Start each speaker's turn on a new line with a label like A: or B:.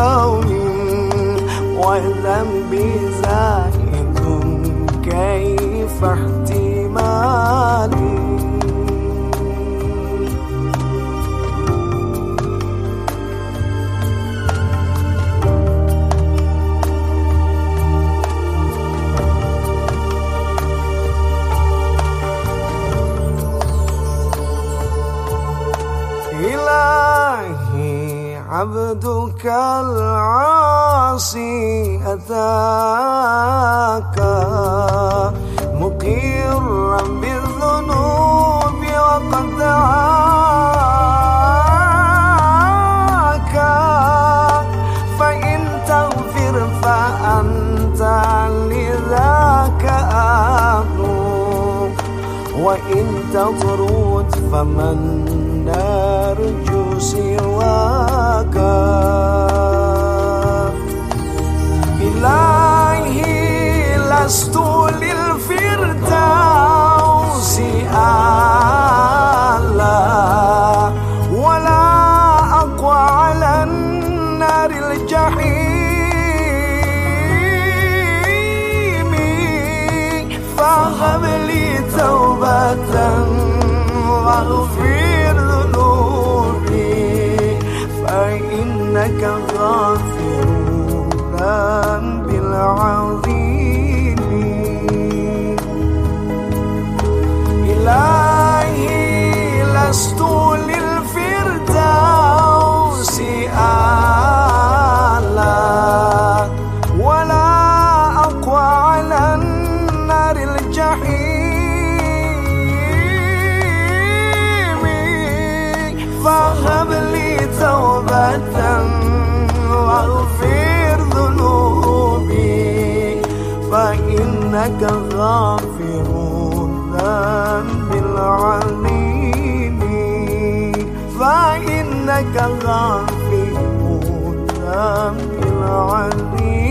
A: يوم وذنبي زائد كيف احتمالي عبدك العاصي أتاك. مقرا بالذنوب وقد دعاك. فإن تغفر فأنت لذاك أهل وإن تطرد فمن نرجو الجحيم. فهب لي واغفر ذنوبي فإنك غافر الذنب العليم فإنك غافر الذنب العليم